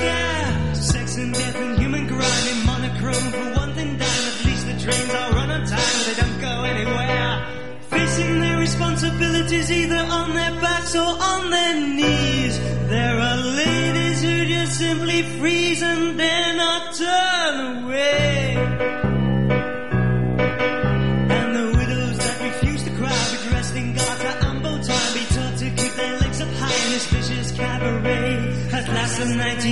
almost. Sex and death and human grind in monochrome for one thing done. At least the trains all run on time, they don't go anywhere. Facing their responsibilities either on their backs or on their knees. There are ladies who just simply freeze and dare not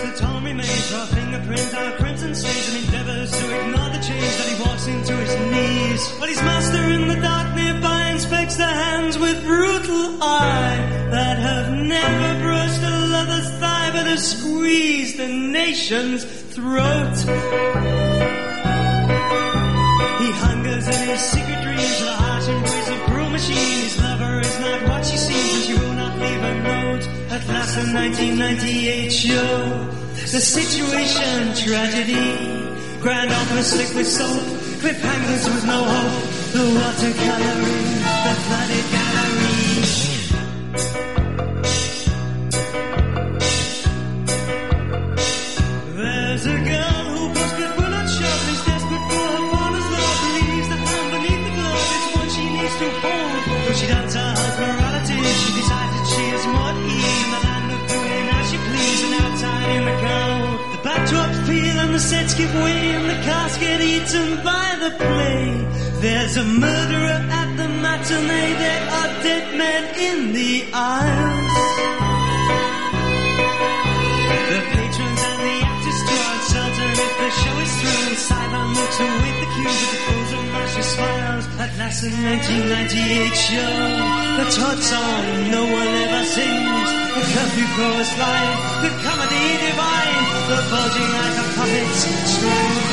The torn remains, Our fingerprints out crimson stains, and endeavors to ignore the change that he walks into his knees. But his master in the dark nearby inspects the hands with brutal eye that have never brushed a lover's thigh, but have squeezed the nation's throat. He hungers in his secret dreams the harsh embrace of cruel machine. His lover is not what she seems, and she At last, the 1998 show, the situation tragedy. Grand opera slick with soap, cliffhangers with no hope. The watercoloring, the flooded get eaten by the play. There's a murderer at the matinee. There are dead men in the aisles. The patrons and the actors are uncertain if the show is through. Sideline looks await the cues with the pose of martial smiles. At last, the 1998 show, the Todd song no one ever sings. The curfew chorus line, the comedy divine, the bulging eyes of puppets strung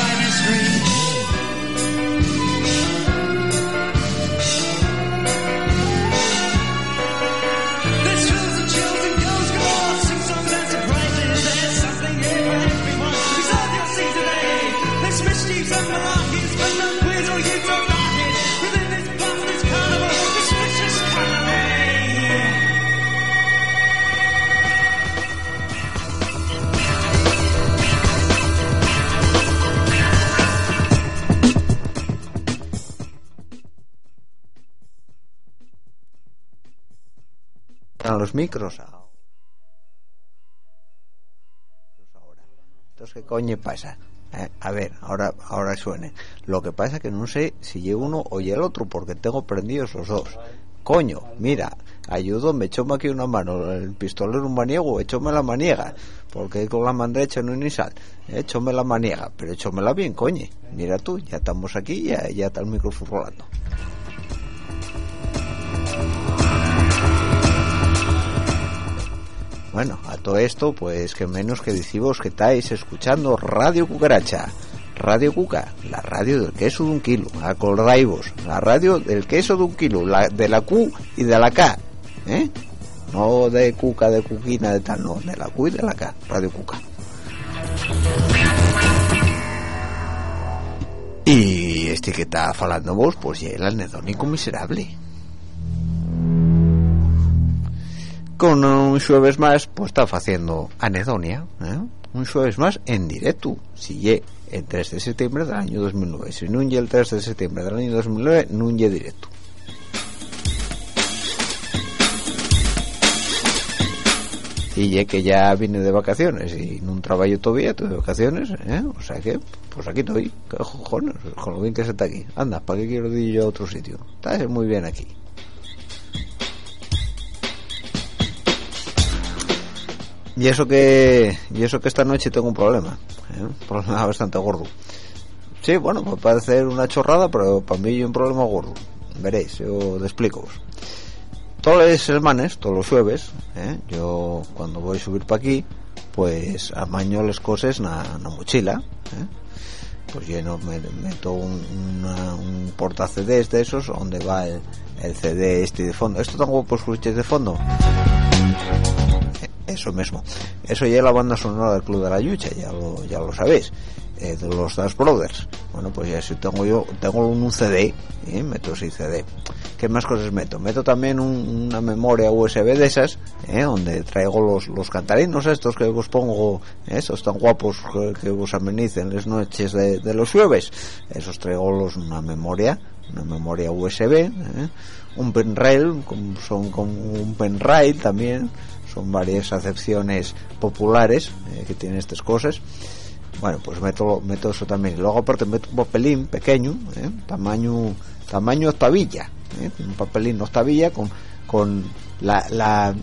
micros ahora. Entonces, ¿qué coño pasa? Eh, a ver, ahora ahora suene. Lo que pasa es que no sé si llevo uno o el otro, porque tengo prendidos los dos. Coño, mira, ayudo, me echóme aquí una mano, el pistolero un maniego, echóme la maniega, porque con la mano derecha no hay ni sal, echóme la maniega, pero echómela bien, coño. Mira tú, ya estamos aquí, ya, ya está el micrófono rolando. Bueno, a todo esto, pues que menos que decimos que estáis escuchando Radio Cucaracha. Radio Cuca, la radio del queso de un kilo. Acordáis la radio del queso de un kilo, la, de la Q y de la K. ¿eh? No de Cuca, de Cuquina, de tal, no, de la Q y de la K. Radio Cuca. Y este que está falando vos, pues ya el anedónico miserable. Con un jueves más pues está haciendo anedonia ¿eh? un jueves más en directo. Si ye el 3 de septiembre del año 2009 si no ye el 3 de septiembre del año 2009 no ye directo. Y ye que ya vine de vacaciones y no trabajo todavía tuve vacaciones ¿eh? o sea que pues aquí estoy ¿Qué cojones con lo bien que se está aquí. Anda para qué quiero ir yo a otro sitio está muy bien aquí Y eso que y eso que esta noche tengo un problema, ¿eh? un problema bastante gordo. Sí, bueno, puede parecer una chorrada, pero para mí es un problema gordo. Veréis, yo te explico. Todos los semanas, todos los jueves, ¿eh? yo cuando voy a subir para aquí, pues amaño las cosas en la mochila. ¿eh? pues lleno me, meto un, una, un porta CDs de esos donde va el, el CD este de fondo esto tengo pues fluches de fondo eso mismo eso ya es la banda sonora del Club de la Yucha ya lo, ya lo sabéis eh, de los Das Brothers bueno pues ya si tengo yo tengo un CD ¿eh? meto ese CD ¿qué más cosas meto? meto también un- una memoria USB de esas ¿eh? donde traigo los, los cantarinos estos que os pongo ¿eh? esos tan guapos que, que os amenicen las noches de, de los jueves esos traigo los, una memoria una memoria USB ¿eh? un penrail son como un penrail también son varias acepciones populares eh, que tienen estas cosas bueno pues meto meto eso también luego aparte meto un papelín pequeño ¿eh? tamaño tamaño octavilla ¿eh? un papelín octavilla con con la,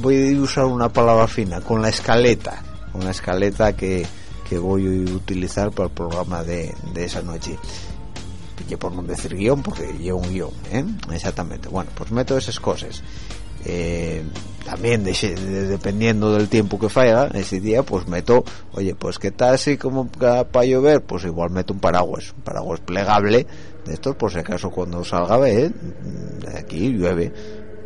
voy a usar una palabra fina con la escaleta con la escaleta que, que voy a utilizar para el programa de, de esa noche y por no decir guion porque llevo un guion ¿eh? exactamente bueno pues meto esas cosas eh, también de- de- dependiendo del tiempo que falla ese día pues meto oye pues que está así como para llover pues igual meto un paraguas un paraguas plegable de estos por si acaso cuando salga ¿eh? de aquí llueve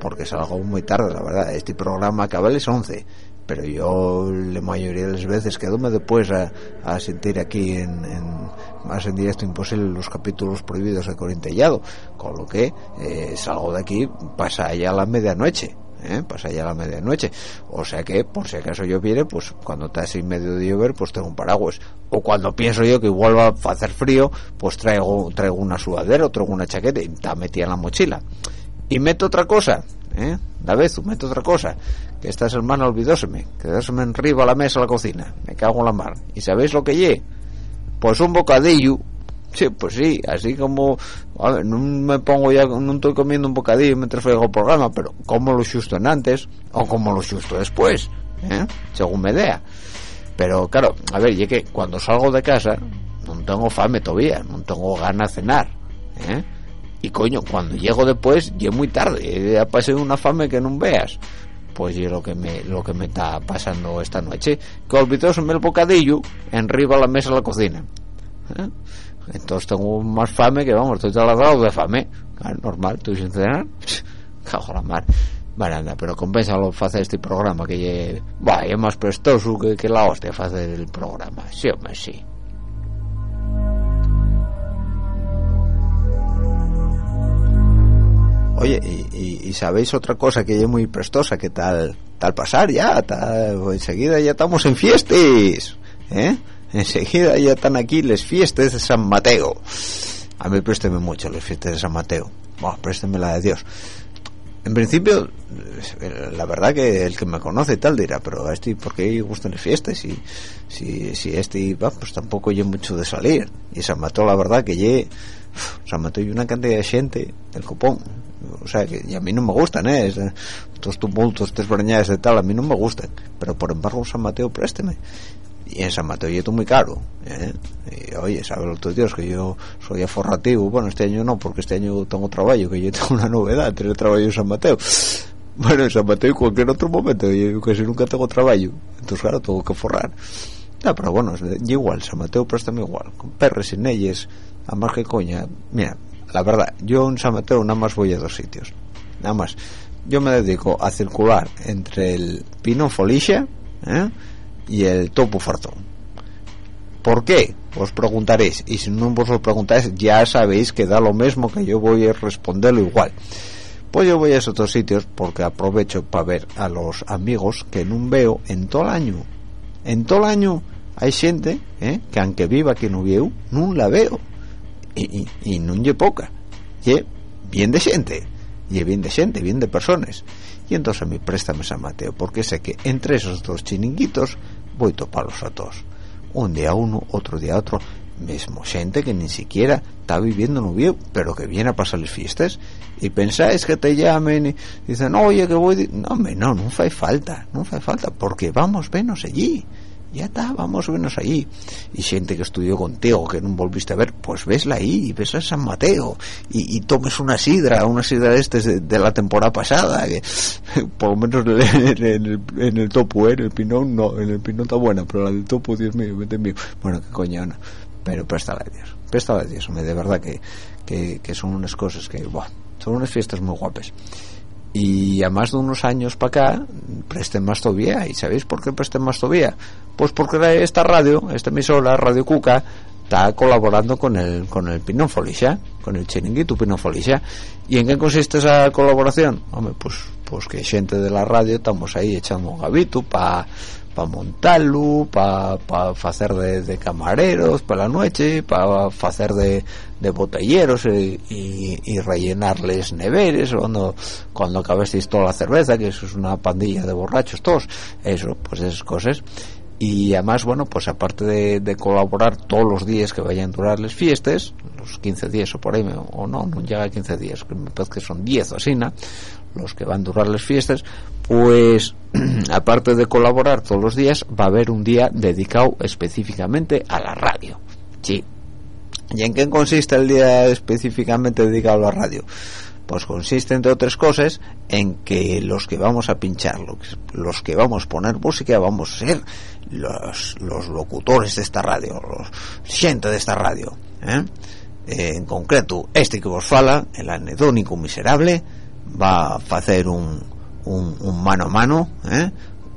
porque salgo muy tarde la verdad este programa acaba a las 11 pero yo la mayoría de las veces quedóme después a, a sentir aquí en, en más en directo imposible los capítulos prohibidos de Corintellado con lo que eh, salgo de aquí pasa ya la medianoche ¿eh? pasa ya la medianoche o sea que por si acaso lloviere pues cuando está así medio de llover pues tengo un paraguas o cuando pienso yo que igual va a hacer frío pues traigo traigo una sudadera o traigo una chaqueta y está metida en la mochila y meto otra cosa ¿eh? la vez meto otra cosa que esta semana olvidóseme quedóseme arriba a la mesa de la cocina. Me cago en la mar. Y sabéis lo que lle pues un bocadillo. Sí pues sí así como a ver, no me pongo ya no estoy comiendo un bocadillo mientras oigo el programa pero como lo justo en antes o como lo justo después ¿eh? según me dea. Pero claro a ver que cuando salgo de casa no tengo fame todavía no tengo ganas de cenar ¿eh? y coño cuando llego después ya muy tarde ya pasé una fame que no veas pues yo lo que me lo que me está pasando esta noche. Que olvidóseme el bocadillo enriba la mesa de la cocina. ¿eh? entonces tengo más fame que vamos estoy taladrado de fame. Normal estoy sin cenar. Cago la mar. Bueno anda pero compénsalo hacer este programa que lle, bah, es más prestoso que, la hostia hacer el programa. Sí hombre sí Oye, y, y- sabéis otra cosa que es muy prestosa, que tal tal pasar ya, tal, enseguida ya estamos en fiestas, ¿eh? Enseguida ya están aquí las fiestas de San Mateo. A mí présteme mucho las fiestas de San Mateo. Bueno, présteme la de Dios. En principio, la verdad que el que me conoce y tal dirá, pero a este, ¿por gustan las fiestas? Si, si, si este va, pues tampoco oye mucho de salir. Y San Mateo, la verdad que lle, San Mateo y una cantidad de gente del copón. O sea, que y a mí no me gustan, ¿eh? Eh, Estos tumultos, estas brañadas de tal, a mí no me gustan. Pero por embargo, San Mateo, présteme. Y en San Mateo yo muy caro, ¿eh? Y, oye, sabe lo Dios que yo soy aforrativo. Bueno, este año no, porque este año tengo trabajo, que yo tengo una novedad, tener trabajo en San Mateo. Bueno, en San Mateo y cualquier otro momento, yo casi nunca tengo trabajo. Entonces, claro, tengo que forrar. No, pero bueno, igual, San Mateo préstame igual, con perres y neyes, a más que coña. Mira, la verdad, yo en San Mateo nada más voy a dos sitios, nada más. Yo me dedico a circular entre el Pino Folicia ¿eh? y el Topo Fartón. ¿Por qué? Os preguntaréis, y si no vos os preguntáis, ya sabéis que da lo mismo que yo voy a responderlo igual. Pues yo voy a esos otros sitios porque aprovecho para ver a los amigos que no veo en todo el año. En todo el año hay gente ¿eh? que aunque viva aquí no veo, no la veo. Y, y, no lle poca. Y bien de gente. Y bien de gente, bien de personas. Y entonces a mí préstame San Mateo, porque sé que entre esos dos chiringuitos voy a toparlos a todos. Un día uno, otro día otro. Mismo gente que ni siquiera está viviendo en Oviedo, pero que viene a pasar las fiestas. Y pensáis que te llamen y dicen, oye, que voy... di-". No, hombre, no, no fai falta, no fai falta, porque vamos, venos allí. Ya está, vamos, venos allí. Y gente que estudió contigo, que no volviste a ver, pues vesla ahí, ves a San Mateo. Y, tomes una sidra, una sidra de este de, de la temporada pasada, que por lo menos en el, en el, topo, ¿eh? en el pinón no, en el pinón está buena, pero la del topo, Dios mío, vete mío. Bueno, qué coño, pero préstale a Dios préstale a Dios de verdad que, que, son unas cosas que son unas fiestas muy guapas y a más de unos años para acá presten más todavía. Y sabéis por qué presten más todavía? Pues porque esta radio esta emisora Radio Cuca está colaborando con el con el Pinófolisa con el chiringuito Pinófolisa y en qué consiste esa colaboración? Hombre pues pues que gente de la radio estamos ahí echando un gabito para pa montarlo, para pa hacer de, de, camareros para la noche, para hacer de, de botelleros y, rellenarles neveres cuando cuando acabéis toda la cerveza, que eso es una pandilla de borrachos todos, eso, pues esas cosas y además bueno pues aparte de, de, colaborar todos los días que vayan a durar las fiestas los 15 días o por ahí o no no llega a 15 días me parece que son 10 o así ¿no? Los que van a durar las fiestas pues aparte de colaborar todos los días va a haber un día dedicado específicamente a la radio sí ¿y en qué consiste el día específicamente dedicado a la radio? pues consiste entre otras cosas en que los que vamos a pinchar los que vamos a poner música vamos a ser los, locutores de esta radio los gente de esta radio ¿eh? Eh, en concreto este que vos fala el anedónico miserable va a hacer un, un, mano a mano ¿eh?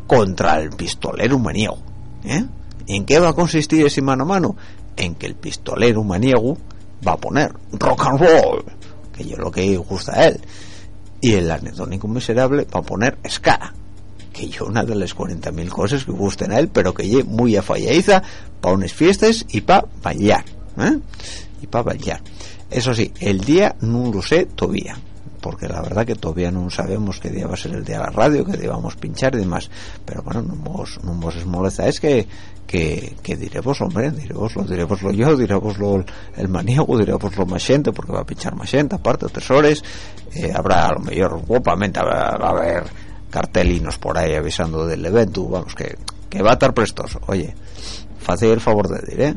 contra el pistolero maniego ¿en qué va a consistir ese mano a mano? en que el pistolero maniego va a poner rock and roll que yo lo que gusta a él y el anedónico miserable va a poner ska que yo una de las 40.000 cosas que gusten a él pero que lle muy afalladiza para unas fiestas y para bailar ¿eh? y para bailar eso sí, el día no lo sé todavía porque la verdad que todavía no sabemos qué día va a ser el día de la radio, qué día vamos a pinchar y demás. Pero bueno, no vos, no vos esmoleza, es que, que, que diremos, hombre, direvoslo, direvoslo yo, direvoslo el maniego, direvoslo más gente, porque va a pinchar más gente, aparte tesores, eh, habrá a lo mejor, guapamente, va a haber cartelinos por ahí avisando del evento, vamos, que, que va a estar prestoso. Oye, fácil el favor de decir, ¿eh?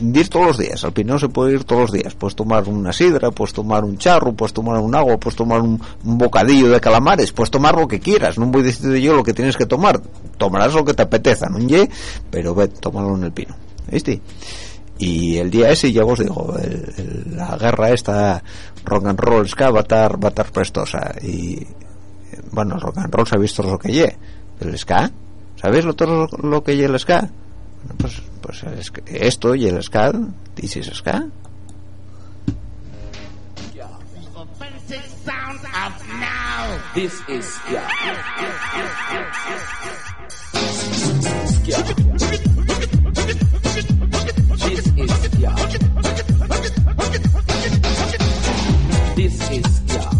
Ir todos los días, al Pinón se puede ir todos los días, puedes tomar una sidra, puedes tomar un charro, puedes tomar un agua, puedes tomar un, bocadillo de calamares, puedes tomar lo que quieras, no voy a decir yo lo que tienes que tomar, tomarás lo que te apeteza, no ye, pero ve, tómalo en el Pino. Y el día ese, ya os digo, la guerra esta, rock and roll, ska, va a estar, prestosa, y, bueno, rock and roll, ¿sabéis todo lo que ye? El ska, ¿sabéis lo, todo lo que ye el ska? Pues, pues esto y el is ska This is. This is ska.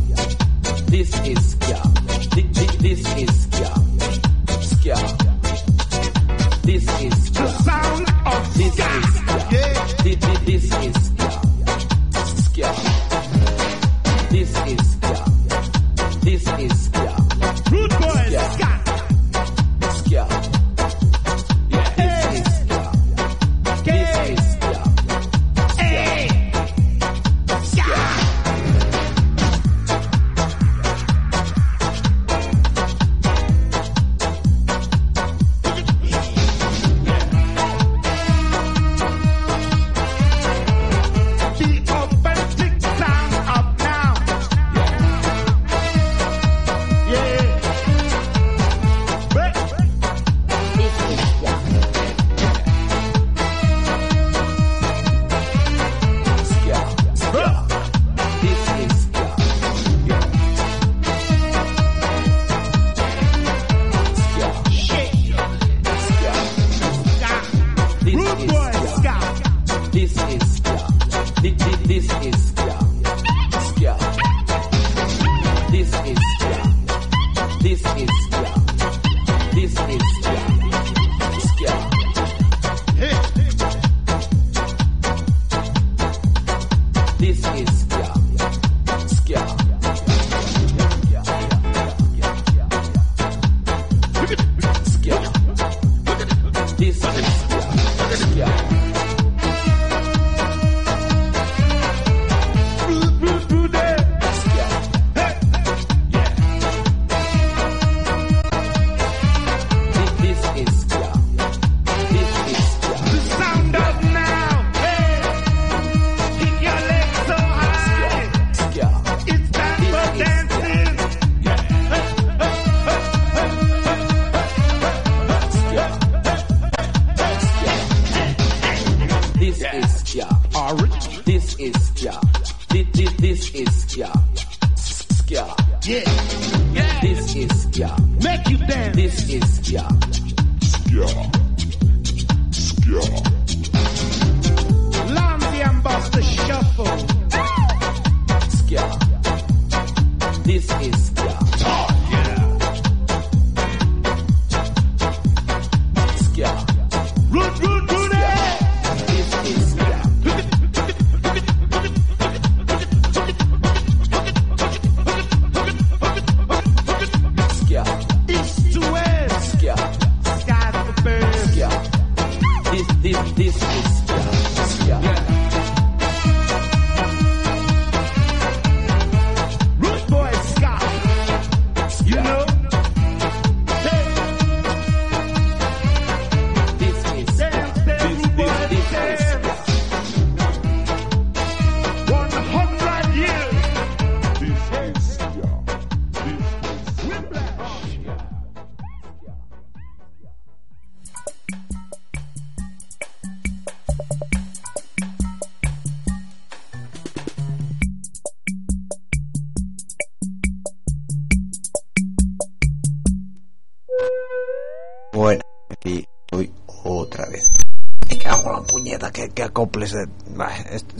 This is ska. This is ska. Ska. This ska. is ska. This, this is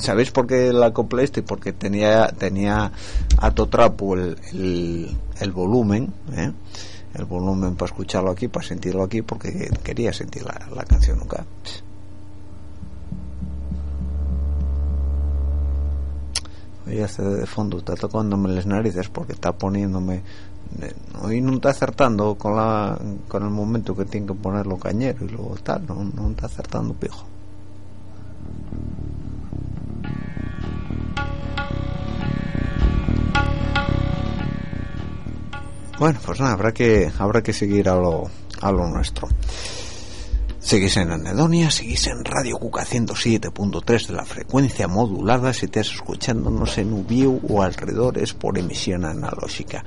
¿Sabéis por qué la acople este? Porque tenía tenía a totrapo el, el, volumen, ¿eh? El volumen para escucharlo aquí, para sentirlo aquí, porque quería sentir la, la canción nunca. Oye, este de fondo está tocándome las narices porque está poniéndome hoy no está acertando con la con el momento que tiene que ponerlo cañero y luego tal, no, no está acertando pijo. Bueno, pues nada, habrá que habrá que seguir a lo a lo nuestro. Seguís en Anedonia, seguís en Radio Cuca 107.3 de la frecuencia modulada si estás escuchándonos en Ubiu o alrededores por emisión analógica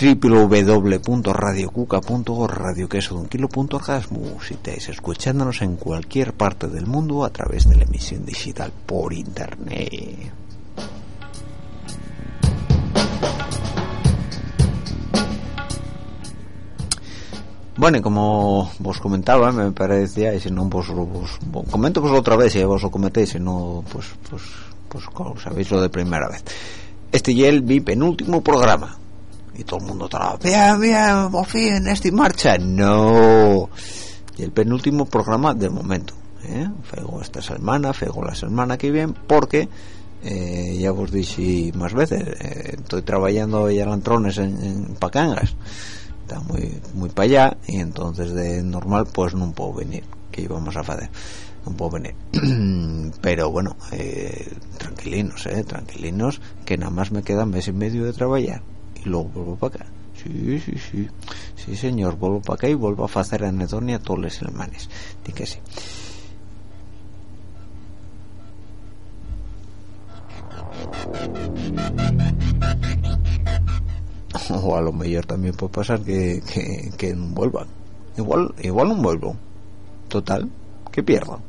www.radiocuca.org radio queso de un kilo punto si estáis escuchándonos en cualquier parte del mundo a través de la emisión digital por internet Bueno, como vos comentaba, me parecía, y si no, vos, vos, vos comento pues otra vez, y vos lo cometéis, si no, pues, pues, pues, como sabéis lo de primera vez. Este ya es mi penúltimo programa. Y todo el mundo estaba, bien, bien, por fin, este marcha. No. Y el penúltimo programa de momento. ¿eh? Fego esta semana, fego la semana que viene, porque, eh, ya vos dije más veces, eh, estoy trabajando ya lantrones en Pacangas está muy muy para allá y entonces de normal pues no puedo venir que íbamos a hacer no puedo venir. Pero bueno eh, tranquilinos eh tranquilinos que nada más me queda mes y medio de trabajar y luego vuelvo para acá. Sí sí sí. Sí señor vuelvo para acá y vuelvo a hacer anedonia todos los semanas di que sí o a lo mejor también puede pasar que, que, no vuelvan igual igual no vuelvo. Total que pierdo.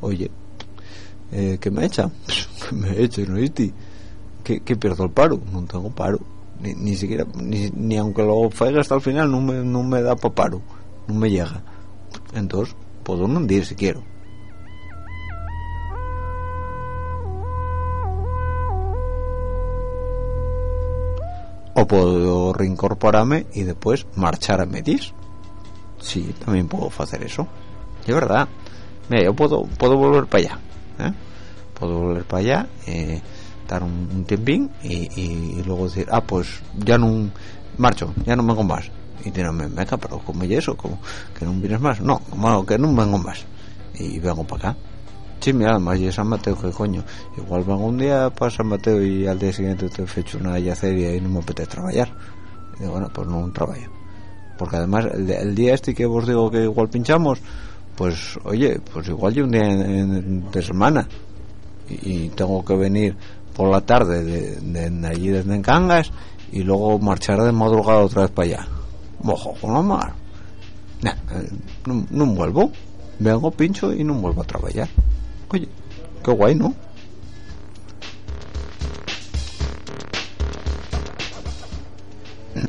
Oye eh, que me echan que me echen ¿no viste? que, que pierdo el paro no tengo paro. Ni, ni siquiera ni, ni aunque lo faiga hasta el final no me, no me da para paro. No me llega. Entonces puedo no ir si quiero o puedo reincorporarme y después marchar a Metis. Sí también puedo hacer eso. De verdad. Mira yo puedo puedo volver para allá ¿eh? puedo volver para allá eh, dar un, un tiempín y, y luego decir ah pues ya no marcho ya no vengo más. Y tirarme venga pero como y eso como que no vienes más no como que no vengo más. Y vengo para acá Sí, mira, además y San Mateo, que coño. Igual vengo un día para San Mateo y al día siguiente te he hecho una yacería y no me apetece trabajar. Y bueno, pues no trabajo. Porque además, el, día este que os digo que igual pinchamos, pues, oye, pues igual yo un día de semana. Y, tengo que venir por la tarde de, de, de allí desde Encangas y luego marchar de madrugada otra vez para allá. Mojo con la mar. Nah, eh, no, no vuelvo. Vengo, pincho y no vuelvo a trabajar. Oye, qué guay no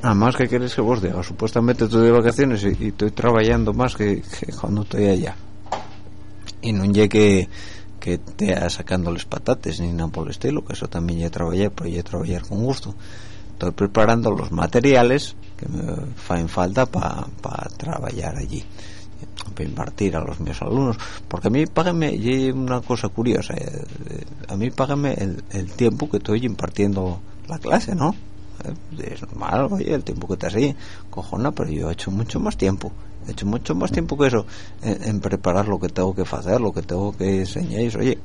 además que quieres que vos diga supuestamente estoy de vacaciones y, y estoy trabajando más que, que cuando estoy allá. Y no llegue que te sacándoles patates ni nada por el estilo que eso también ya trabajé pero ya trabajar con gusto. Estoy preparando los materiales que me hacen falta para trabajar allí impartir a los míos alumnos porque a mí págame y una cosa curiosa eh, a mí págame el, el tiempo que estoy impartiendo la clase ¿no? Eh, es normal oye el tiempo que te así cojona pero yo he hecho mucho más tiempo he hecho mucho más tiempo que eso en, en preparar lo que tengo que hacer lo que tengo que enseñar oye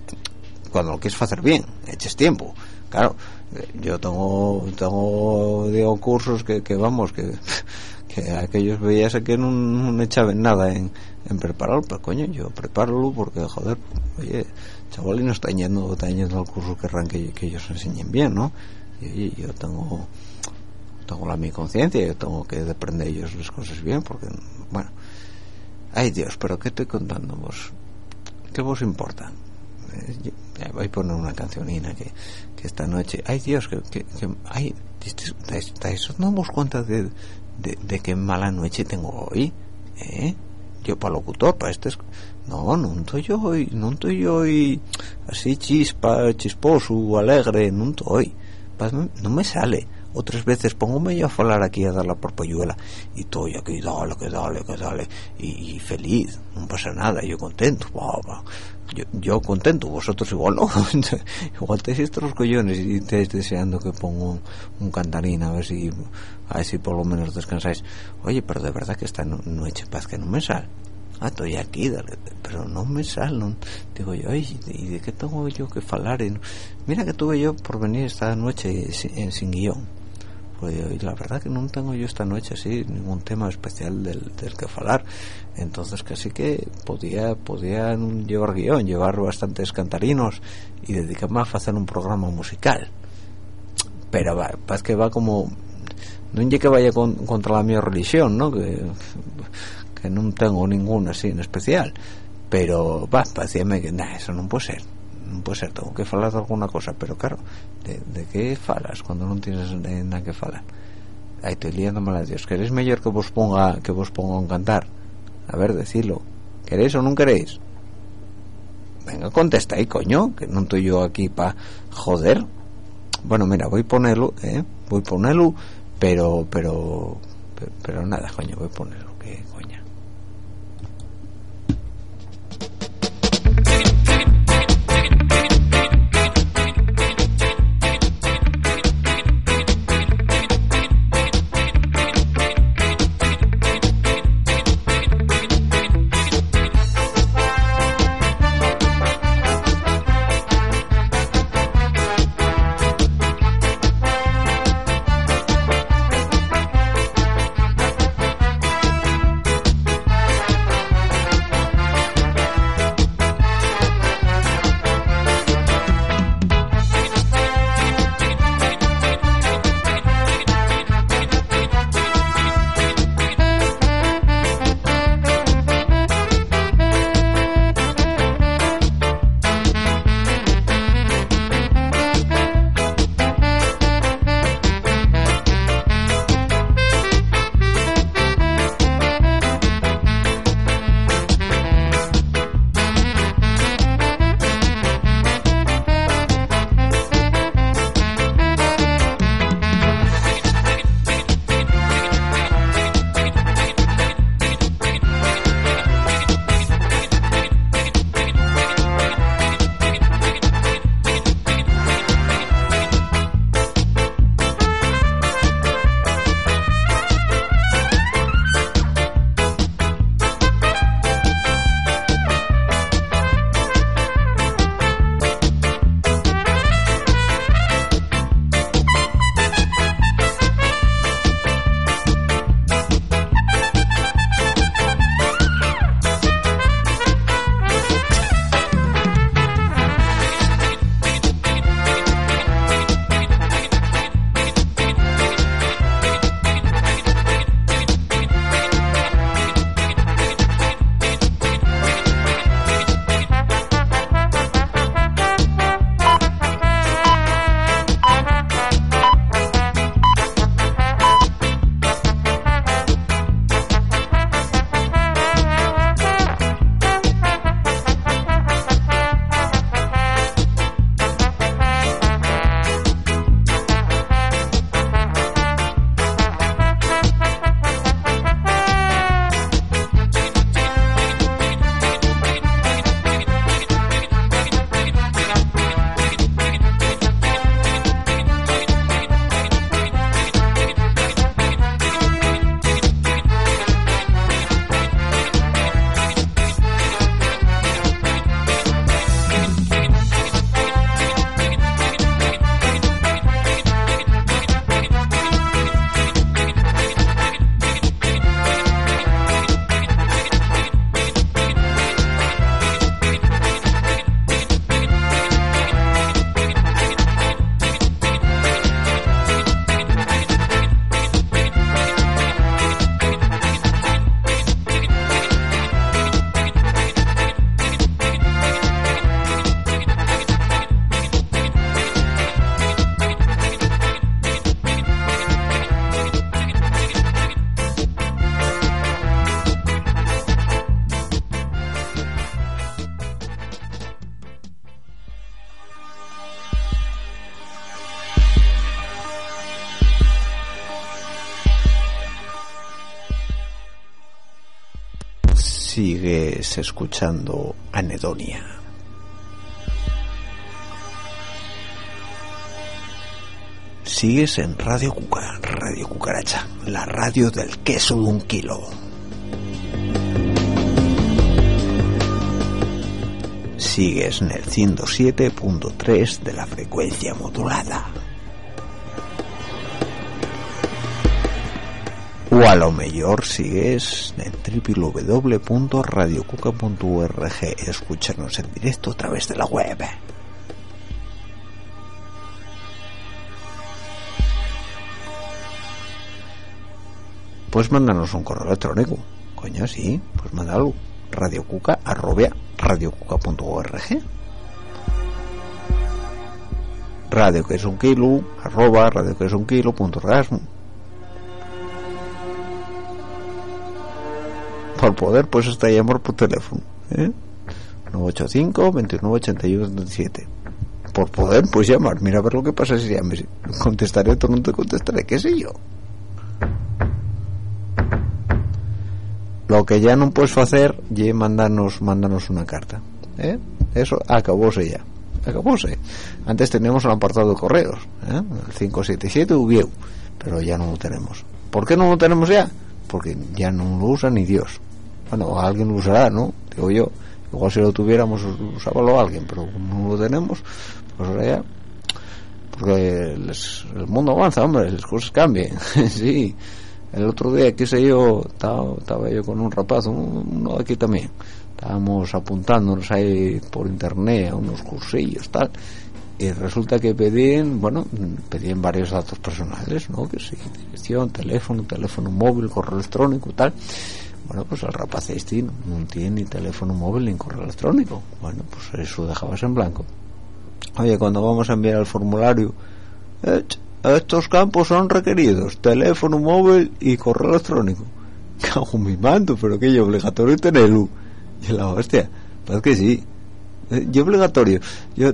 cuando lo quieres hacer bien eches tiempo claro eh, yo tengo tengo digo cursos que, que vamos que que aquellos veías que no, no echaban nada en, en prepararlo pero coño yo prepáralo porque joder oye chaval no está yendo está yendo al curso que arranque que ellos enseñen bien no y oye, yo tengo tengo la mi conciencia yo tengo que aprender ellos las cosas bien porque bueno. Ay Dios pero qué estoy contando vos qué vos importa Eh, voy a poner una cancionina que, que esta noche ay Dios que, que, que ay ¿estáis, estáis dándoos cuenta de, de, de qué mala noche tengo hoy ¿eh? yo para locutor para este no, no estoy hoy no estoy hoy así chispa chisposo alegre no estoy no me sale otras veces póngome yo a hablar aquí a dar la porpolluela y todo aquí dale que dale que dale y, y, feliz, no pasa nada, yo contento bah, bah. Yo, yo contento vosotros igual no igual te hiciste los collones y estáis deseando que ponga un, cantarín a ver si a ver si por lo menos descansáis. Oye pero de verdad que esta no, noche paz que no me sale. Ah, estoy aquí, pero no me sale, no. digo yo, "Ay, ¿y de qué tengo yo que hablar? No- Mira que tuve yo por venir esta noche sin, en- sin guion, pues la verdad que no tengo yo esta noche así ningún tema especial del que hablar, entonces casi que podía podía llevar guión llevar bastantes cantarinos y dedicarme a hacer un programa musical. Pero va, es que va como no es que vaya con, contra la mi religión no? que, que no tengo ninguna así en especial. Pero va, parecíame que nah, eso no puede ser no puede ser, tengo que hablar de alguna cosa pero claro, de, de qué falas cuando no tienes nada que falar? Ahí te liando mal a Dios. Queréis mejor que vos ponga que vos ponga un cantar? A ver, decilo ¿queréis o no queréis? venga, contesta ahí, coño que no estoy yo aquí para joder bueno, mira, voy a ponerlo, ¿eh? Voy a ponerlo, pero, pero, pero, pero nada, coño, voy a ponerlo, que coña. Escuchando Anedonia. Sigues en Radio Cuca, Radio Cucaracha, la radio del queso de un kilo. Sigues en el 107.3 de la frecuencia modulada. O a lo mejor sigues en www.radiocuca.org escúchanos en directo a través de la web. Pues mándanos un correo electrónico. Coño, sí, pues mándalo. radiocuca arroba radiocuca.org Radio que es un kilo arroba radio que es un kilo punto orgasmo. Por poder pues está llamar por teléfono ¿eh? 985 29 81 77 por poder pues llamar mira a ver lo que pasa si llames contestaré o no te contestaré qué sé yo lo que ya no puedes hacer es mandarnos mandarnos una carta ¿eh? eso acabóse ya acabóse antes teníamos el apartado de correos ¿eh? el 577 hubió pero ya no lo tenemos ¿por qué no lo tenemos ya? porque ya no lo usa ni Dios bueno, alguien lo usará, ¿no? Digo yo, igual si lo tuviéramos usábalo alguien, pero como no lo tenemos, pues ahora ya, porque les- el mundo avanza, hombre, las cosas cambian, sí. El otro día, qué sé yo, estaba, estaba yo con un rapaz, un- uno aquí también, estábamos apuntándonos ahí por internet a unos cursillos, tal, y resulta que pedían, bueno, pedían varios datos personales, ¿no? Que sí, dirección, teléfono, teléfono móvil, correo electrónico, tal. Bueno, pues el rapaz este no tiene ni teléfono móvil ni correo electrónico. Bueno, pues eso dejabas en blanco. Oye, cuando vamos a enviar el formulario, estos campos son requeridos, teléfono móvil y correo electrónico. Cago mi mando, pero que es obligatorio tenerlo. Y la hostia, pues que sí. Yo obligatorio. Yo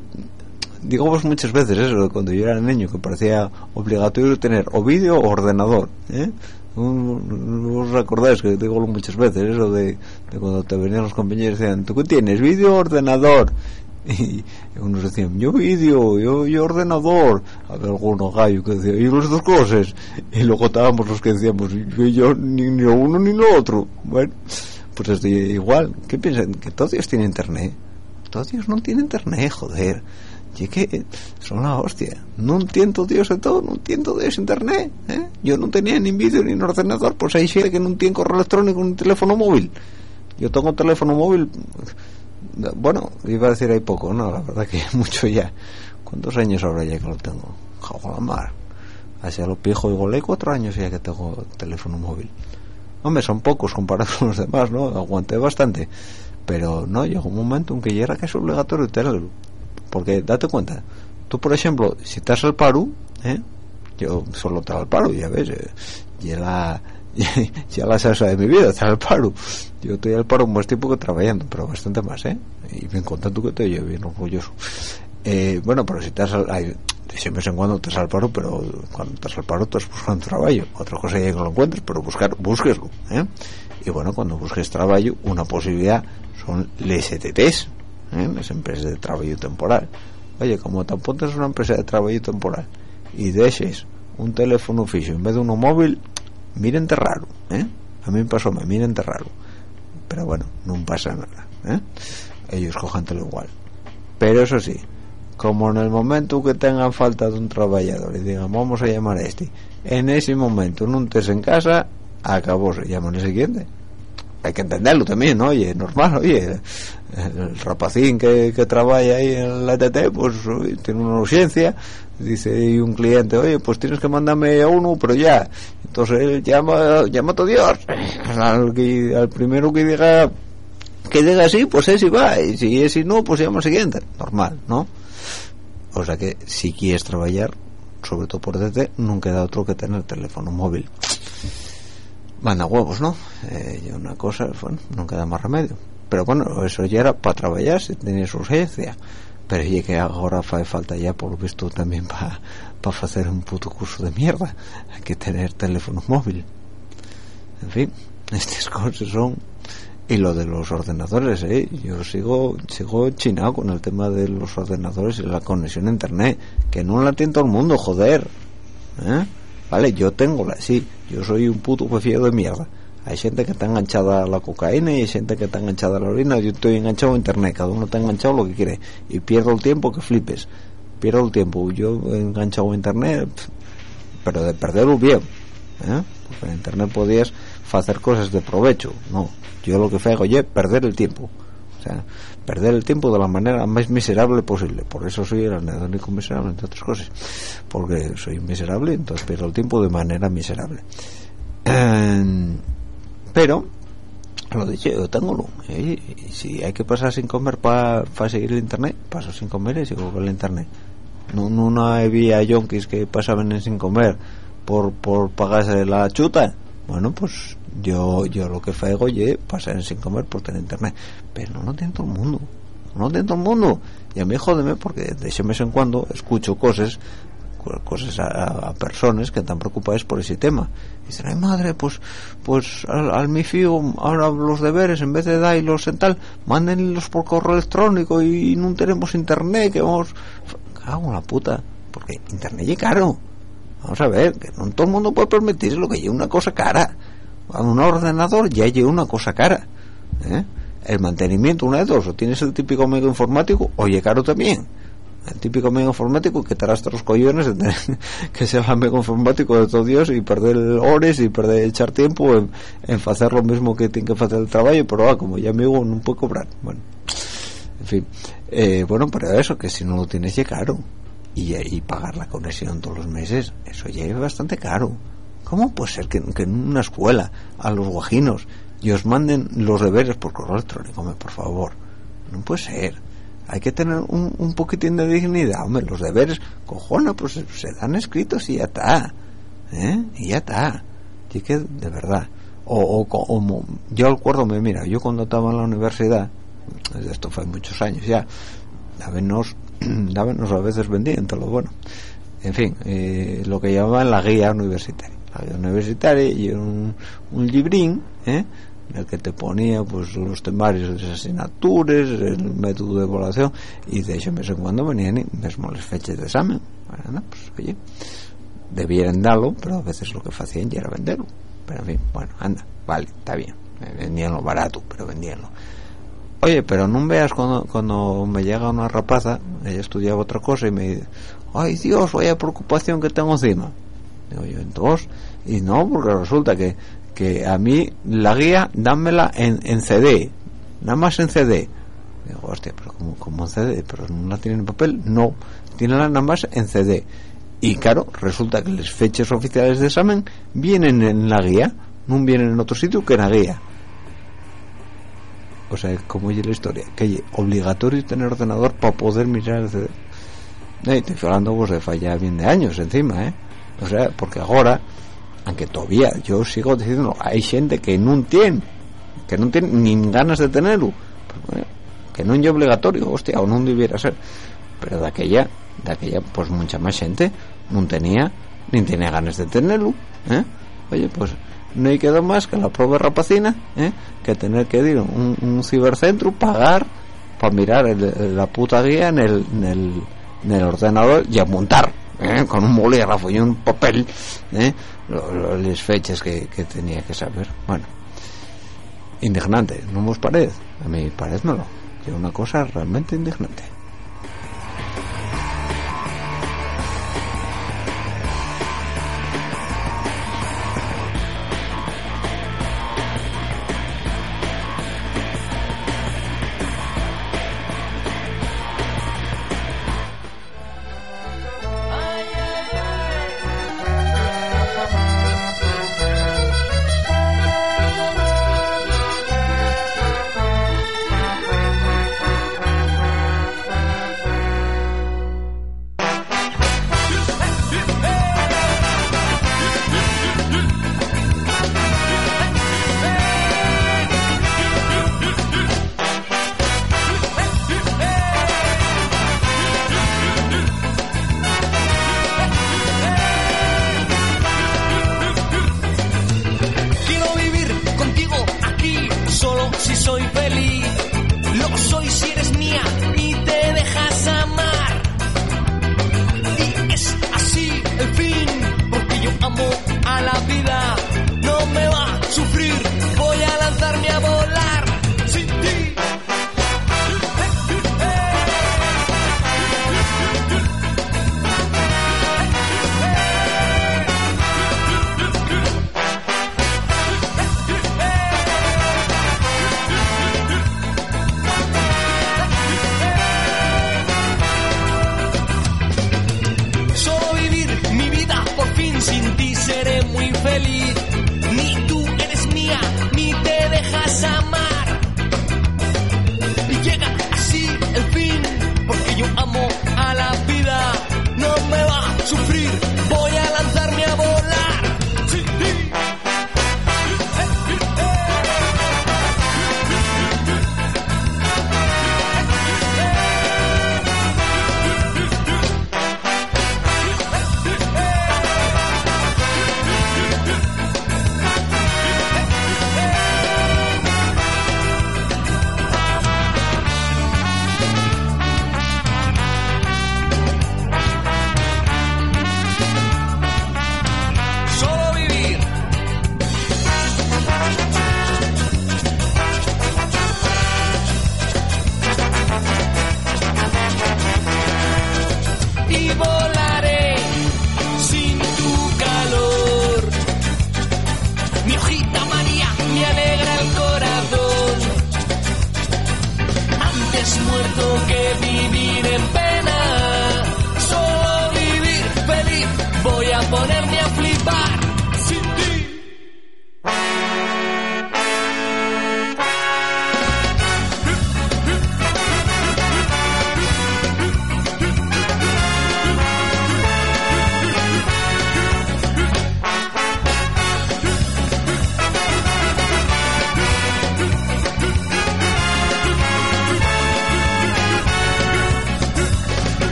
digo vos muchas veces eso, cuando yo era niño, que parecía obligatorio tener o vídeo o ordenador. ¿eh? ¿Vos recordáis que digo muchas veces eso de, de cuando te venían los compañeros y decían, ¿tú qué tienes? ¿Vídeo ordenador? Y, unos decían, yo vídeo, yo, yo ordenador. Había algunos gallos que decían, yo las dos cosas. Y luego estábamos los que decíamos, yo, ni, ni lo uno ni lo otro. Bueno, pues es igual. ¿Qué piensan? ¿Que todos tienen internet? Todos ellos no tienen internet, joder. Y es que son la hostia. No entiendo Dios de todo, no entiendo Dios internet. ¿eh? Yo no tenía ni vídeo ni un ordenador, pues hay gente que no tiene correo electrónico ni teléfono móvil. Yo tengo teléfono móvil, bueno, iba a decir hay poco, no, la verdad que mucho ya. ¿Cuántos años ahora ya que lo tengo? Jago la mar. Hacia lo pijo y golé cuatro años ya que tengo teléfono móvil. Hombre, son pocos comparados con los demás, ¿no? Aguanté bastante. Pero no, llegó un momento en que ya era casi obligatorio tenerlo. Porque date cuenta, tú por ejemplo, si estás al paro, ¿eh? yo solo estaba al paro, ya ves, eh, y la, ya la salsa de mi vida, estar al paro. Yo estoy al paro más tiempo que trabajando, pero bastante más, ¿eh? Y bien contento que estoy yo, bien orgulloso. Eh, bueno, pero si estás al, ay, de siempre en cuando estás al paro, pero cuando estás al paro estás buscando trabajo. Otra cosa ya que lo encuentres, pero buscar, búsqueslo, ¿eh? Y bueno, cuando busques trabajo, una posibilidad son les ETTs, ¿eh? las empresas de trabajo temporal. Oye, como te apuntas a una empresa de trabajo temporal y dejes un teléfono fijo en vez de uno móvil, miren raro, ¿eh? A mí me pasó, me miren raro. Pero bueno, no pasa nada, ¿eh? Ellos cojantelo igual. Pero eso sí, como en el momento que tengan falta de un trabajador y digan vamos a llamar a este, en ese momento no estés en casa, acabó, se llama el siguiente. Hay que entenderlo también, ¿no? Oye, normal, oye, el rapacín que, que trabaja ahí en la ETT, pues oye, tiene una urgencia, dice y un cliente, oye, pues tienes que mandarme a uno, pero ya. Entonces llama, llama a tu Dios, al, que- al primero que diga que diga así, pues ese va, y si ese no, pues llama al siguiente, normal, ¿no? O sea que si quieres trabajar, sobre todo por DT, no queda otro que tener teléfono móvil. Manda huevos, ¿no? Eh, una cosa, bueno, no queda más remedio. Pero bueno, eso ya era para trabajar, si tenías urgencia. Pero ya que ahora fa falta ya, por lo visto, también para hacer un puto curso de mierda. Hay que tener teléfono móvil. En fin, estas cosas son y lo de los ordenadores ¿eh? yo sigo sigo chinado con el tema de los ordenadores y la conexión a internet que no la tiene todo el mundo joder ¿eh? vale yo tengo la sí yo soy un puto feo de mierda. Hay gente que está enganchada a la cocaína y hay gente que está enganchada a la orina. Yo estoy enganchado a internet cada uno está enganchado a lo que quiere. Y pierdo el tiempo que flipes. Pierdo el tiempo. Yo he enganchado a internet pero de perderlo bien ¿eh? porque en internet podías hacer cosas de provecho. No yo lo que hago es perder el tiempo o sea perder el tiempo de la manera más miserable posible. Por eso soy el anedónico miserable entre otras cosas. Porque soy miserable entonces pierdo el tiempo de manera miserable. Eh, pero lo dicho yo tengo y si hay que pasar sin comer para seguir el internet paso sin comer y sigo con el internet. No, no, no había yonkis que pasaban sin comer por, por pagarse la chuta. Bueno pues yo yo lo que hago es pasar sin comer por tener internet. Pero no lo tiene todo el mundo. No lo tiene todo el mundo. Y a mí jódeme porque de ese mes en cuando escucho cosas cosas a, personas que están preocupadas por ese tema. Dicen ay madre pues pues al, al mi fío ahora los deberes en vez de darlos en tal mándenlos por correo electrónico y no tenemos internet que vamos cago en la puta porque internet es caro. Vamos a ver que no todo el mundo puede permitirse lo que lleve una cosa cara a un ordenador ya lleva una cosa cara ¿eh? el mantenimiento una de dos o tienes el típico amigo informático oye caro también. El típico amigo informático que te arrastra los collones que sea el amigo informático de todo Dios y perder horas y perder echar tiempo en, en hacer lo mismo que tiene que hacer el trabajo pero ah, como ya amigo no puede cobrar. Bueno en fin eh, bueno pero eso que si no lo tienes ya caro. Y, y pagar la conexión todos los meses eso ya es bastante caro ¿cómo puede ser que, en una escuela a los guajinos y os manden los deberes por correo electrónico hombre, por favor. No puede ser. Hay que tener un, un poquitín de dignidad. Hombre los deberes cojones pues se, dan escritos y ya está. ¿eh? y ya está. Y que de verdad. O, o como yo acuerdo me mira yo cuando estaba en la universidad esto fue muchos años ya dábenos dábenos a veces vendían todo lo bueno. En fin eh, lo que llamaban la guía universitaria la guía universitaria y un, un librín ¿eh? en el que te ponía pues los temarios de las asignaturas el método de evaluación y de hecho en cuando venían y mismo las fechas de examen. Bueno, pues oye debieran darlo pero a veces lo que hacían ya era venderlo. Pero en fin bueno anda vale está bien. Vendían lo barato pero vendíanlo. Oye pero no veas cuando, cuando me llega una rapaza ella estudiaba otra cosa y me dice ay Dios vaya preocupación que tengo encima digo yo entonces y no porque resulta que que a mí la guía dámela en, en CD nada más en CD digo hostia pero como, como en CD pero no la tienen en papel no tienen nada más en CD y claro resulta que las fechas oficiales de examen vienen en la guía no vienen en otro sitio que en la guía. O sea como es la historia que es obligatorio tener ordenador para poder mirar el CD estoy hablando pues de falla bien de años encima eh o sea porque ahora aunque todavía yo sigo diciendo hay gente que no tiene que no tiene ni ganas de tenerlo pues, que no es obligatorio hostia o no debiera ser pero de aquella de aquella pues mucha más gente no tenía ni tenía ganas de tenerlo ¿eh? oye pues no hay quedado más que la prueba rapacina ¿eh? que tener que ir a un, cibercentro pagar para mirar el, la puta guía en el, en el, en el ordenador y apuntar ¿eh? con un bolígrafo y un papel ¿eh? lo, las fechas que, que, tenía que saber bueno indignante no os parece a mí no es una cosa realmente indignante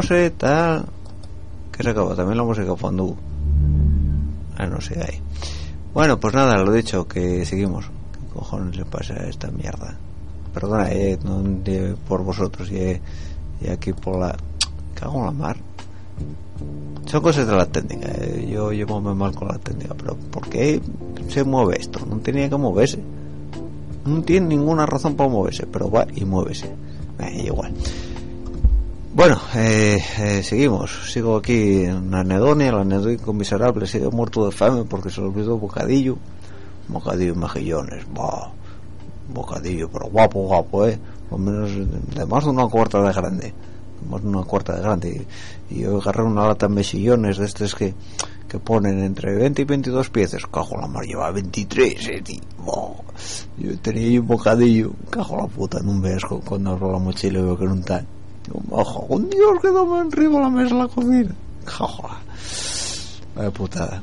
acabóse, tal. ¿Qué se acabó? También la música fondú. Ah, no sé, ahí. Bueno, pues nada, lo dicho, que seguimos. ¿Qué cojones le pasa a esta mierda? Perdona, eh, no por vosotros, y, y aquí por la... Cago en la mar. Son cosas de la técnica, eh. yo llevo mal con la técnica, pero ¿por qué se mueve esto? No tenía que moverse no tiene ninguna razón para moverse, pero va y muévese. Eh, igual. Bueno, eh, eh, seguimos. Sigo aquí en anedonia, el anedónico miserable sigue muerto de fame porque se olvidó bocadillo. Bocadillo y mejillones. Bah, bocadillo, pero guapo, guapo, eh. Por menos de más de una cuarta de grande. De Más de una cuarta de grande. Y, yo agarré una lata de mejillones de estos que, que ponen entre 20 y 22 piezas. Cajo la mar, lleva 23, eh, tío. Yo tenía ahí un bocadillo, cajo la puta, en un cu- cuando abro la mochila veo que no está. Un Dios que toma arriba la mesa en la cocina. Cajo. Vaya putada.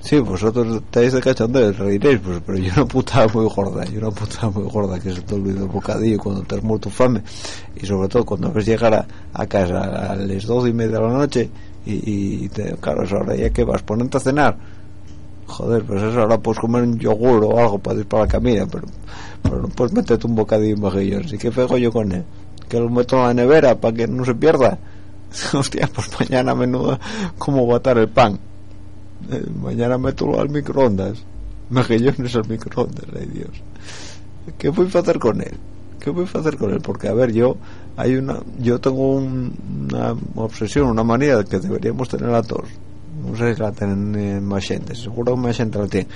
Sí, vosotros estáis de cachondeo, reiréis, pues, pero yo una putada muy gorda, yo una putada muy gorda que se te olvida el bocadillo cuando te has muerto fame y sobre todo cuando ves llegar a, casa a las doce y media de la noche y, y te, claro, ahora ya que vas, ponerte a cenar joder, pues eso ahora puedes comer un yogur o algo para ir para la camina, pero, pero no puedes meterte un bocadillo en mejillón. ¿Y qué pego yo con él? Que lo meto en la nevera para que no se pierda. Hostia, pues mañana menudo cómo botar el pan. Eh, mañana mételo al microondas. Mejillones al microondas, ay Dios. ¿Qué voy a hacer con él? ¿Qué voy a hacer con él? Porque, a ver, yo hay una yo tengo un- una obsesión, una manía que deberíamos tener a todos. No sé si la tienen más gente, seguro que más gente la tiene.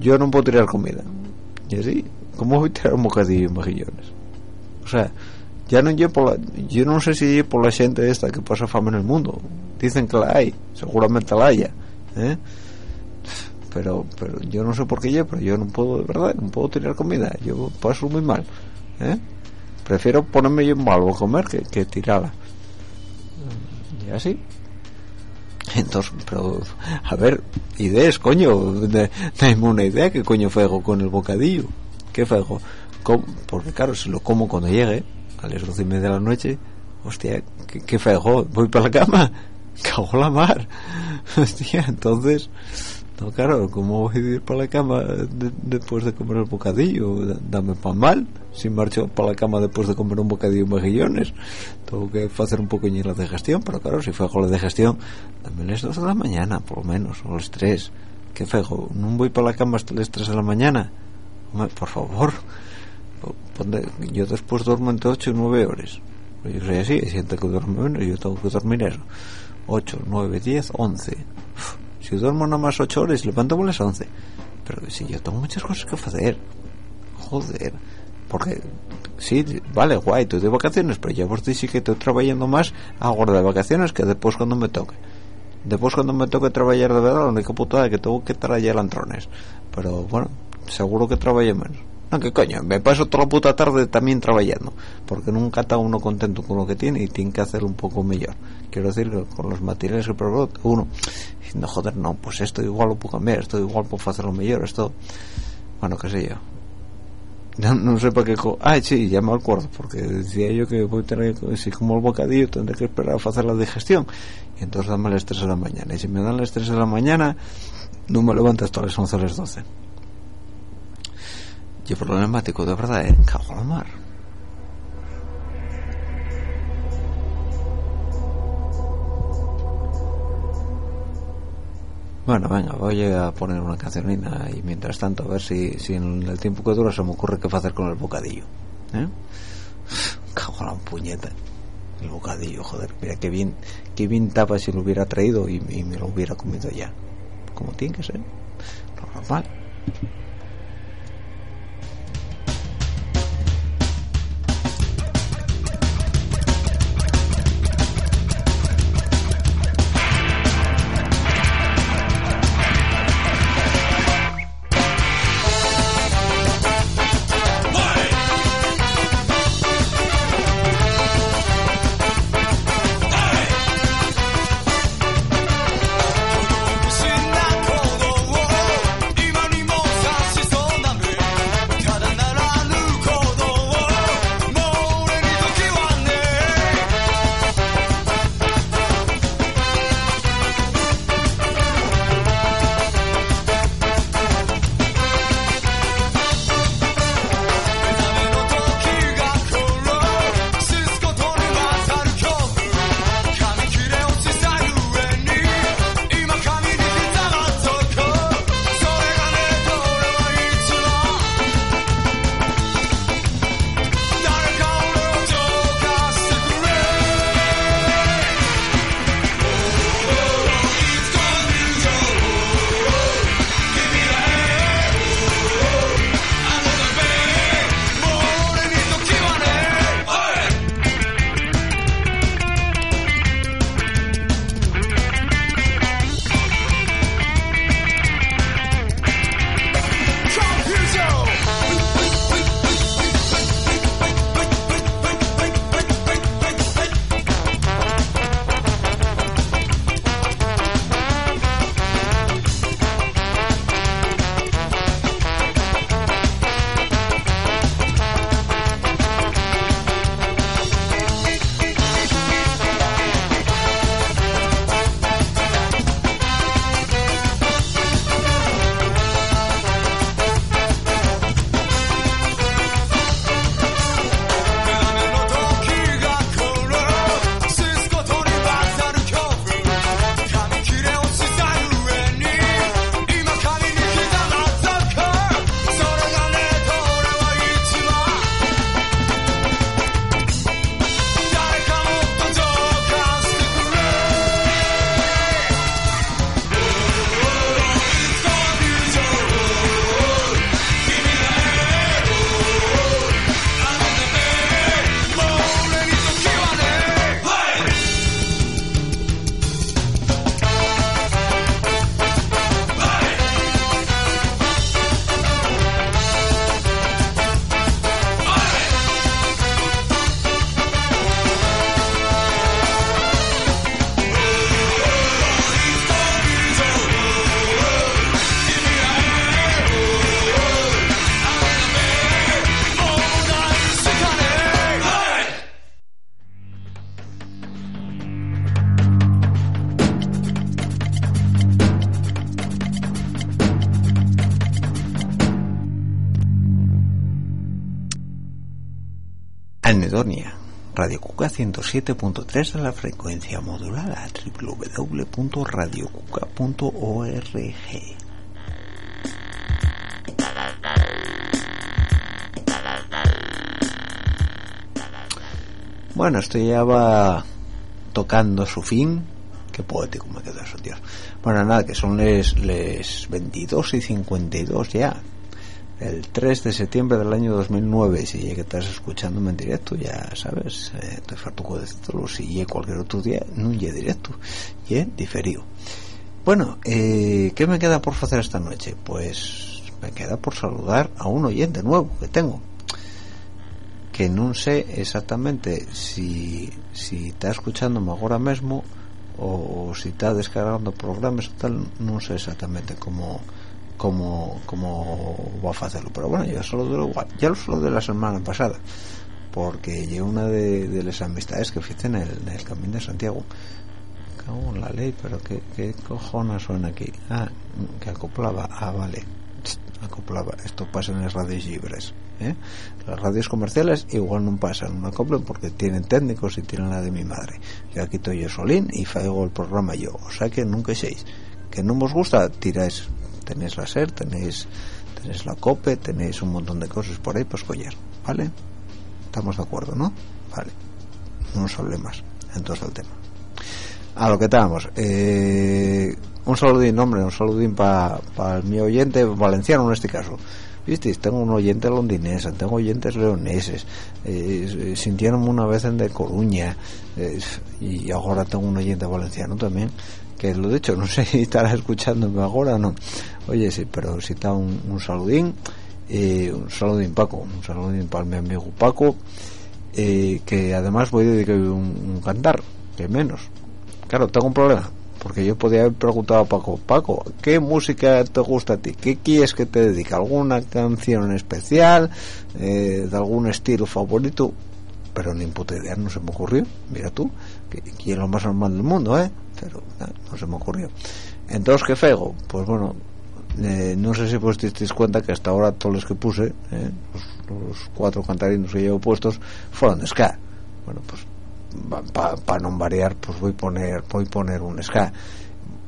Yo no puedo tirar comida. Y así, ¿cómo voy a tirar un bocadillo en mejillones? O sea, ya no llevo por la, yo no sé si por la gente esta que pasa fama en el mundo. Dicen que la hay, seguramente la haya. ¿eh? Pero, pero yo no sé por qué yo, pero yo no puedo, de verdad, no puedo tirar comida. Yo paso muy mal. ¿eh? Prefiero ponerme yo algo a comer que, que tirarla. Y así. Entonces, pero, a ver, ideas, coño, de- dame una idea, ¿qué coño fego con el bocadillo? ¿Qué? Com- Porque claro, si lo como cuando llegue, a las doce y media de la noche, hostia, ¿qué, qué fego? ¿Voy para la cama? Cago en la mar. Hostia, entonces, No, claro, ¿cómo voy a ir para la cama de- después de comer el bocadillo? Dame pan mal, si marcho para la cama después de comer un bocadillo y mejillones. Tengo que hacer un poquillo la digestión, pero claro, si fue con la digestión, dame las 2 de la mañana, por lo menos, o las 3. ¿Qué fego? ¿No voy para la cama hasta las 3 de la mañana? Hombre, por favor. Yo después duermo entre 8 y 9 horas. Yo soy así, gente que duerme menos, yo tengo que dormir eso. 8, 9, 10, 11. Uf, Si duermo nada más 8 horas, levanto a las 11. Pero si yo tengo muchas cosas que hacer. Joder. Porque, sí, vale, guay, estoy de vacaciones, pero ya vos dije que estoy trabajando más ahora de vacaciones que después cuando me toque. Después cuando me toque trabajar de verdad, la única putada que tengo que estar allá lantrones. Pero bueno, seguro que trabajé menos. No, que coño, me paso toda la puta tarde también trabajando, porque nunca está uno contento con lo que tiene y tiene que hacer un poco mejor. Quiero decir que con los materiales que probó, uno, no joder, no, pues esto igual lo puedo cambiar, esto igual puedo hacerlo mejor, esto, bueno, qué sé yo. No, no sé para qué. co- Ah, sí, ya me acuerdo, porque decía yo que voy a tener, si como el bocadillo, tendré que esperar a hacer la digestión. Y entonces dame las 3 de la mañana. Y si me dan las 3 de la mañana, no me levanto hasta las 11 o las 12. Y problemático, de verdad, ¿eh? Cago la mar. Bueno, venga, voy a poner una cancionina y mientras tanto a ver si, si en el tiempo que dura se me ocurre qué hacer con el bocadillo. ¿Eh? Cago la puñeta. El bocadillo, joder, mira qué bien, qué bien tapa si lo hubiera traído y, me lo hubiera comido ya. Como tiene que ser. Normal. Radio Cuca 107.3 de la frecuencia modulada, www.radiocuca.org. Bueno, esto ya va tocando su fin. Qué poético me quedó eso, Dios. Bueno, nada, que son les, les 22 y 52 ya. El 3 de septiembre del año 2009, si ya que estás escuchándome en directo, ya sabes, eh, estoy fartuco de decirlo, si ya cualquier otro día, no ya directo, ya diferido. Bueno, eh, ¿qué me queda por hacer esta noche? Pues me queda por saludar a un oyente nuevo que tengo que no sé exactamente si, si está escuchándome ahora mismo o, o si está descargando programas o tal, no sé exactamente cómo cómo, cómo va a hacerlo. Pero bueno, ya solo de lo, ya lo solo de la semana pasada, porque yo una de, de las amistades que hice en el, en el Camino de Santiago, cago en la ley, pero qué, qué cojones suena aquí. Ah, que acoplaba, ah, vale, acoplaba, esto pasa en las radios libres. ¿eh? Las radios comerciales igual no pasan, no acoplen porque tienen técnicos y tienen la de mi madre. Yo aquí estoy yo solín y faigo el programa yo, o sea que nunca seis. Que no os gusta, tiráis, tenéis la SER, tenéis, tenéis la COPE, tenéis un montón de cosas por ahí para escoger, ¿vale? Estamos de acuerdo, ¿no? Vale, no nos hable más, entonces el tema. A lo que estábamos, eh, un saludín, hombre, un saludín para mi oyente valenciano en este caso. ¿Viste? Tengo un oyente londinesa, tengo oyentes leoneses, eh, sintieron una vez en de Coruña, eh, y ahora tengo un oyente valenciano también, que lo dicho, no sé si estará escuchándome ahora o no. Oye, sí, pero si está un, un saludín, eh, un saludín Paco, un saludín para mi amigo Paco, eh, que además voy a dedicar un, cantar, que menos. Claro, tengo un problema, porque yo podía haber preguntado a Paco, Paco, ¿qué música te gusta a ti? ¿Qué quieres que te dedique? ¿Alguna canción especial? Eh, ¿De algún estilo favorito? Pero ni puta idea, no se me ocurrió. Mira tú, que, que es lo más normal del mundo, ¿eh? pero eh, non se me ocurrió. Entonces que fego? pois pues, bueno eh, non sei se vos disteis cuenta que hasta ahora todos os que puse eh, os, los cuatro cantarinos que llevo puestos foron de ska. Bueno, pues para pa non variar pues vou poner vou poner un ska.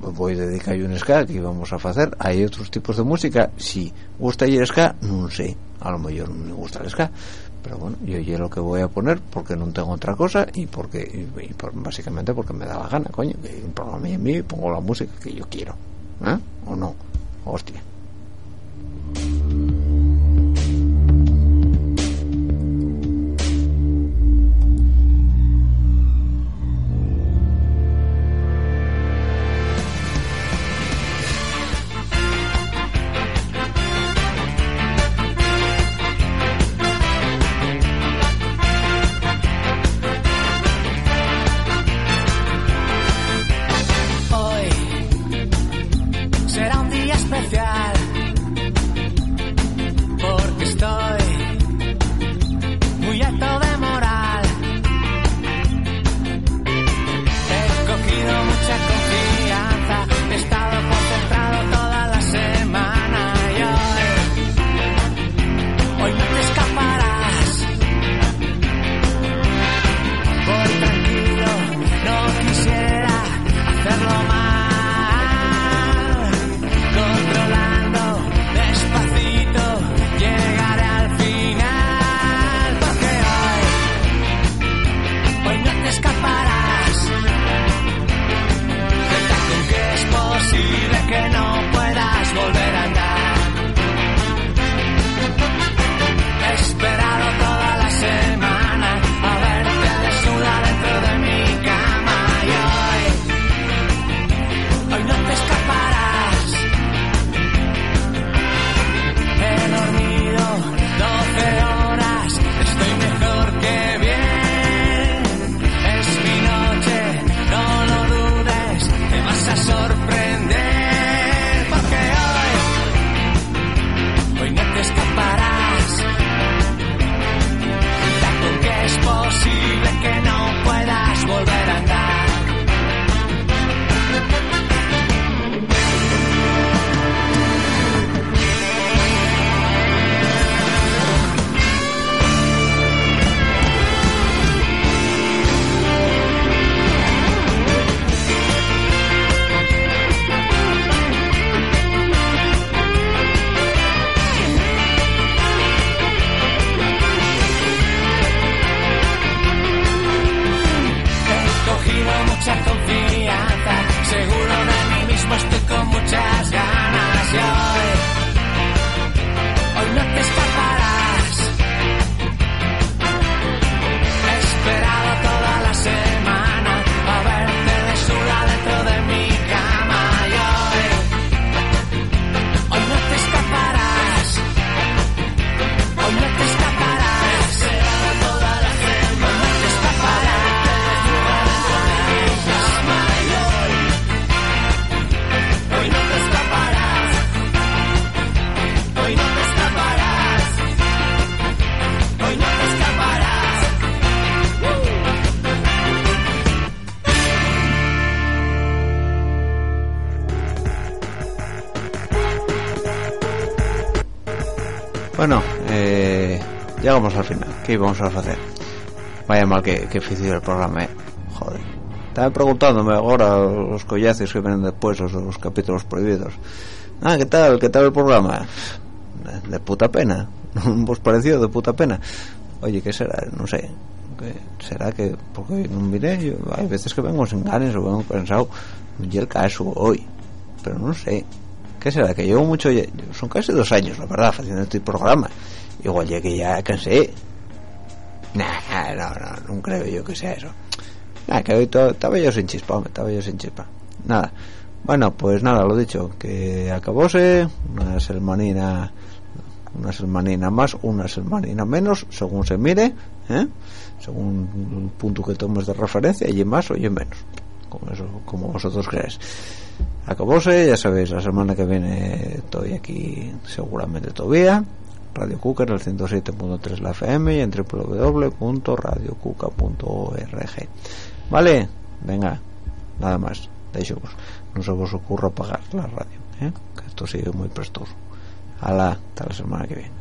Vou dedicar un ska que íbamos a facer. Hai outros tipos de música? Si gusta el ska? Non sei. A lo mellor non me gusta el ska. Pero bueno yo ya lo que voy a poner porque no tengo otra cosa y porque y, y por, básicamente porque me da la gana coño que un programa en mí pongo la música que yo quiero ¿eh? o no hostia ¿Qué íbamos a hacer? Vaya mal que, que oficio el programa, eh. Joder. Estaba preguntándome ahora los collaces que vienen después, los, los capítulos prohibidos. Ah, ¿qué tal? ¿Qué tal el programa? De, puta pena. ¿Vos pareció de puta pena? Oye, ¿qué será? No sé. ¿Qué ¿Será que porque no miré? Yo, hay veces que vengo sin ganas o vengo pensado. Y el caso hoy. Pero no sé. ¿Qué será? Que llevo mucho... Son casi dos años, la verdad, haciendo este programa. Igual ya que ya cansé. Nah, no, no, no creo yo que sea eso. Nah, que hoy estaba yo sin chispa, estaba yo sin chispa. Nada. Bueno, pues nada, lo dicho, que acabóse una semanina, una semanina más, una semanina menos, según se mire, ¿eh? según el punto que tomes de referencia, y más o y menos, como eso, como vosotros creáis. Acabóse, ya sabéis, la semana que viene estoy aquí seguramente todavía. Radio Cuca en el 107.3 la FM y en www.radiocuca.org. ¿Vale? Venga, nada más. Deixo-vos. No se os ocurra apagar la radio, eh, que esto sigue muy prestoso. Hala, hasta la semana que viene.